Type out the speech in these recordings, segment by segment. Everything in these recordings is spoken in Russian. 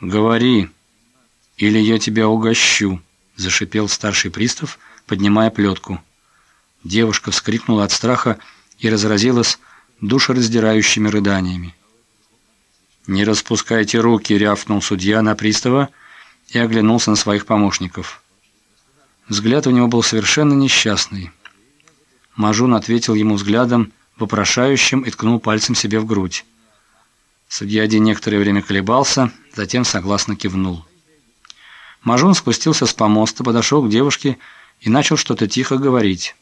«Говори, или я тебя угощу», — зашипел старший пристав, поднимая плетку. Девушка вскрикнула от страха и разразилась душераздирающими рыданиями. «Не распускайте руки!» — рявкнул судья на пристава и оглянулся на своих помощников. Взгляд у него был совершенно несчастный. Мажун ответил ему взглядом, вопрошающим, и ткнул пальцем себе в грудь. Судья Ди некоторое время колебался, затем согласно кивнул. Мажун спустился с помоста, подошел к девушке и начал что-то тихо говорить.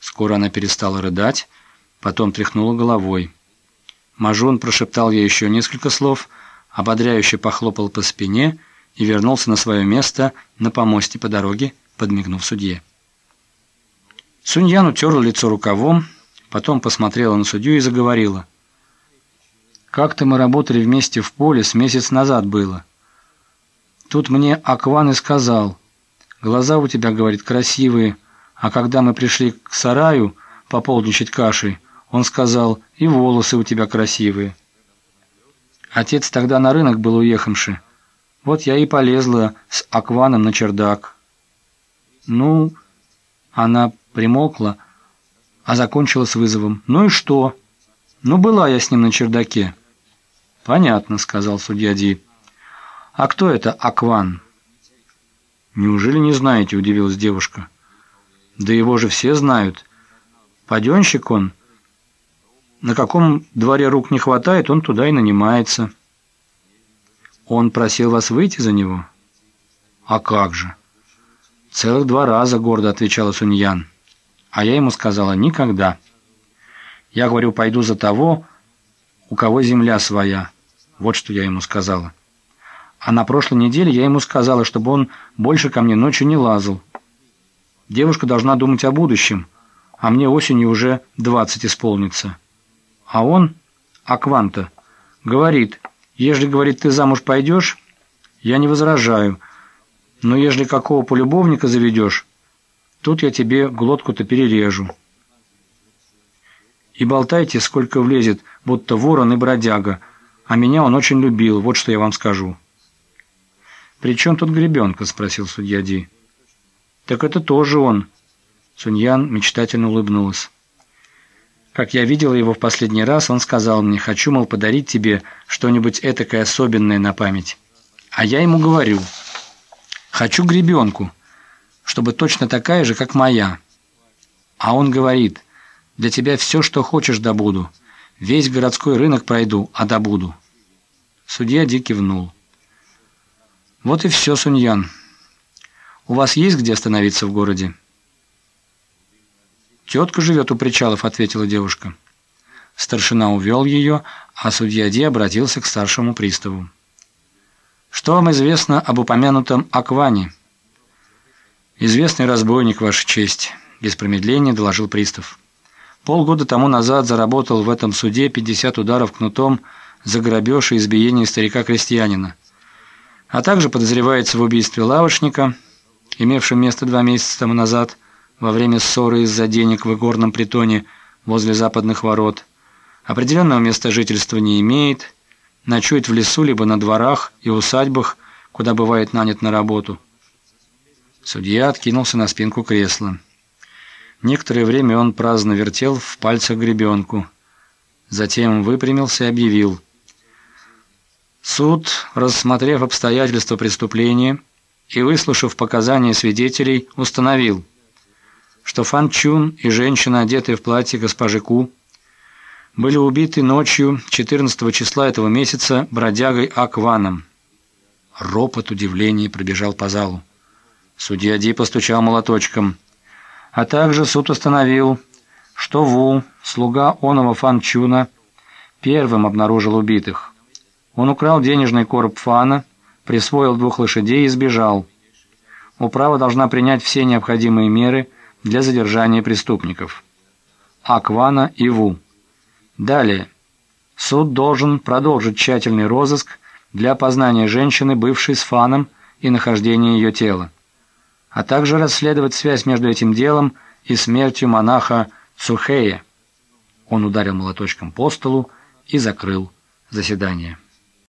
Скоро она перестала рыдать, потом тряхнула головой. Мажун прошептал ей еще несколько слов, ободряюще похлопал по спине и вернулся на свое место на помосте по дороге, подмигнув судье. Суньян утерла лицо рукавом, потом посмотрела на судью и заговорила – как-то мы работали вместе в поле, с месяц назад было. Тут мне Акван и сказал, глаза у тебя, говорит, красивые, а когда мы пришли к сараю пополничать кашей, он сказал, и волосы у тебя красивые. Отец тогда на рынок был уехавший. Вот я и полезла с Акваном на чердак. Ну, она примолкла, а закончила с вызовом. Ну и что? Ну, была я с ним на чердаке. «Понятно», — сказал судья Ди. «А кто это Акван?» «Неужели не знаете?» — удивилась девушка. «Да его же все знают. Паденщик он. На каком дворе рук не хватает, он туда и нанимается». «Он просил вас выйти за него?» «А как же?» «Целых два раза», — гордо отвечала Суньян. А я ему сказала «никогда». Я говорю, пойду за того, у кого земля своя. Вот что я ему сказала. А на прошлой неделе я ему сказала, чтобы он больше ко мне ночью не лазал. Девушка должна думать о будущем, а мне осенью уже двадцать исполнится. А он, Акванта, говорит, ежели, говорит, ты замуж пойдешь, я не возражаю, но ежели какого полюбовника заведешь, тут я тебе глотку-то перережу. И болтайте, сколько влезет, будто ворон и бродяга, а меня он очень любил, вот что я вам скажу». «При чем тут гребенка?» – спросил судья Ди. «Так это тоже он». Суньян мечтательно улыбнулась. «Как я видела его в последний раз, он сказал мне, хочу, мол, подарить тебе что-нибудь этакое особенное на память. А я ему говорю, хочу гребенку, чтобы точно такая же, как моя. А он говорит, для тебя все, что хочешь, добуду». Весь городской рынок пройду, а добуду». Судья Ди кивнул. «Вот и все, Суньян. У вас есть где остановиться в городе?» «Тетка живет у причалов», — ответила девушка. Старшина увел ее, а судья Ди обратился к старшему приставу. «Что вам известно об упомянутом Акване?» «Известный разбойник, Ваша честь», — без промедления доложил пристав. Полгода тому назад заработал в этом суде 50 ударов кнутом за грабеж и избиение старика-крестьянина. А также подозревается в убийстве лавочника, имевшем место два месяца тому назад во время ссоры из-за денег в игорном притоне возле западных ворот. Определенного места жительства не имеет, ночует в лесу либо на дворах и усадьбах, куда бывает нанят на работу. Судья откинулся на спинку кресла. Некоторое время он праздно вертел в пальцах гребенку. Затем выпрямился и объявил. Суд, рассмотрев обстоятельства преступления и выслушав показания свидетелей, установил, что Фан Чун и женщина, одетая в платье госпожи Ку, были убиты ночью 14 числа этого месяца бродягой Акваном. Ропот удивления пробежал по залу. Судья Ди постучал молоточком – а также суд установил, что Ву, слуга оного Фан Чуна, первым обнаружил убитых. Он украл денежный короб Фана, присвоил двух лошадей и сбежал. Управа должна принять все необходимые меры для задержания преступников. Аквана и Ву. Далее. Суд должен продолжить тщательный розыск для опознания женщины, бывшей с Фаном, и нахождения ее тела а также расследовать связь между этим делом и смертью монаха Цухея. Он ударил молоточком по столу и закрыл заседание.